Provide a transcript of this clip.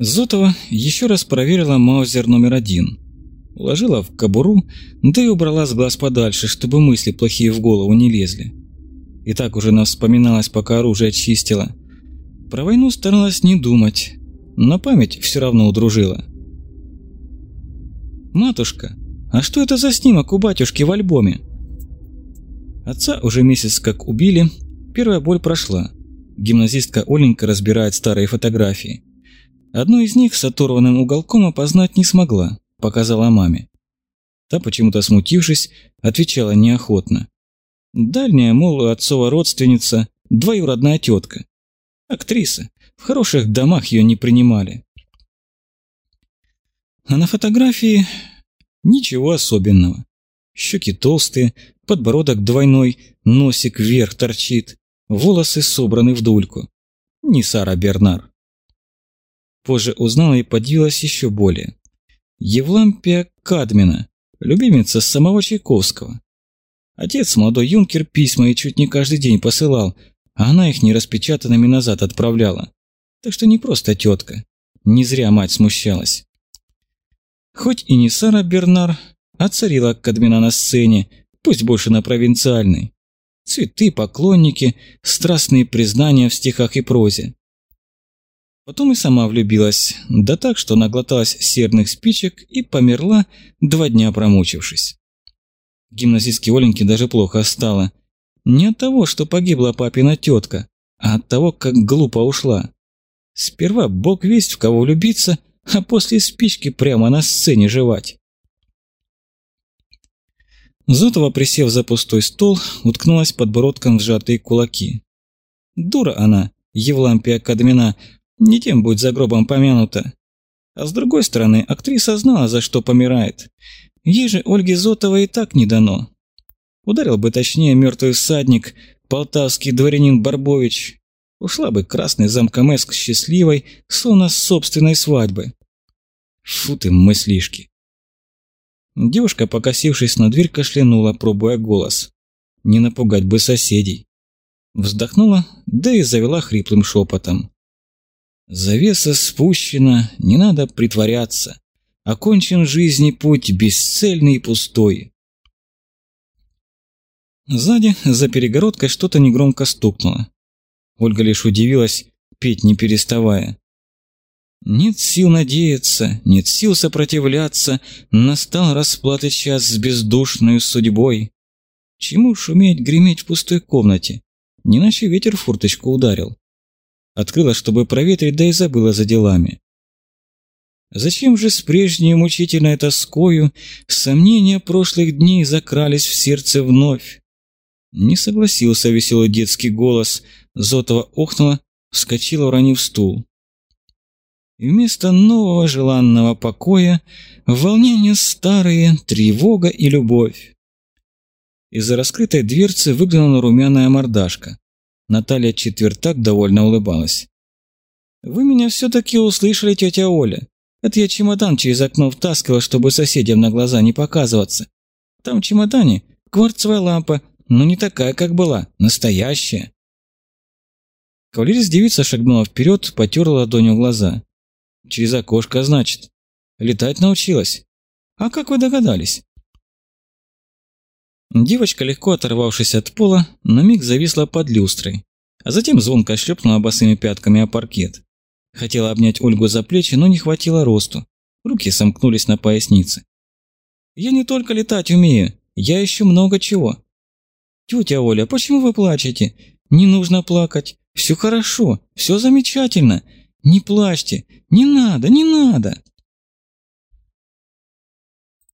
Зотова еще раз проверила маузер номер один. Уложила в кобуру, да и убрала с глаз подальше, чтобы мысли плохие в голову не лезли. И так уже нас вспоминалось, пока оружие чистила. Про войну старалась не думать, но память все равно удружила. «Матушка, а что это за снимок у батюшки в альбоме?» Отца уже месяц как убили, первая боль прошла. Гимназистка Оленька разбирает старые фотографии. Одну из них с оторванным уголком опознать не смогла, показала маме. Та, почему-то смутившись, отвечала неохотно. Дальняя, мол, отцова родственница, двоюродная тетка. Актриса. В хороших домах ее не принимали. А на фотографии ничего особенного. Щеки толстые, подбородок двойной, носик вверх торчит, волосы собраны в дульку. Не Сара Бернар. Позже узнала и подивилась еще более. Евлампия Кадмина, любимица самого Чайковского. Отец, молодой юнкер, письма и чуть не каждый день посылал, а она их нераспечатанными назад отправляла. Так что не просто тетка. Не зря мать смущалась. Хоть и не Сара Бернар, а царила Кадмина на сцене, пусть больше на провинциальной. Цветы, поклонники, страстные признания в стихах и прозе. Потом и сама влюбилась, да так, что наглоталась серных спичек и померла, два дня промучившись. Гимназистке Оленьке даже плохо стало. Не от того, что погибла папина тетка, а от того, как глупо ушла. Сперва бог весть в кого влюбиться, а после спички прямо на сцене жевать. Зотова, присев за пустой стол, уткнулась подбородком в сжатые кулаки. Дура она, Евлампия Кадмина, не тем будет за гробом помянута. А с другой стороны, актриса знала, за что помирает. Ей же Ольге Зотовой и так не дано. Ударил бы точнее мертвый всадник, полтавский дворянин Барбович. Ушла бы красный замкомеск счастливой, словно с собственной свадьбы. Фу ты, мыслишки. Девушка, покосившись на дверь, кашлянула, пробуя голос. Не напугать бы соседей. Вздохнула, да и завела хриплым шепотом. Завеса спущена, не надо притворяться. Окончен жизни путь бесцельный и пустой. Сзади, за перегородкой, что-то негромко стукнуло. Ольга лишь удивилась, петь не переставая. Нет сил надеяться, нет сил сопротивляться, настал расплаты час с бездушной судьбой. Чему шуметь, греметь в пустой комнате? Не иначе ветер в фурточку ударил. Открыла, чтобы проветрить, да и забыла за делами. Зачем же с прежней мучительной тоскою сомнения прошлых дней закрались в сердце вновь? Не согласился веселый детский голос. Зотова охнула, вскочила, уронив стул. И вместо нового желанного покоя волнения старые, тревога и любовь. Из-за раскрытой дверцы выглянула румяная мордашка. Наталья Четвертак довольно улыбалась. «Вы меня все-таки услышали, тетя Оля. Это я чемодан через окно втаскивала, чтобы соседям на глаза не показываться. Там в чемодане кварцевая лампа, но не такая, как была, настоящая». Кавалерист девица шагнула вперед, потерла ладонью глаза. «Через окошко, значит. Летать научилась. А как вы догадались?» Девочка, легко оторвавшись от пола, на миг зависла под люстрой, а затем звонко шлепнула босыми пятками о паркет. Хотела обнять Ольгу за плечи, но не хватило росту. Руки сомкнулись на пояснице. «Я не только летать умею, я еще много чего». «Тетя Оля, почему вы плачете? Не нужно плакать. Все хорошо, все замечательно. Не плачьте, не надо, не надо».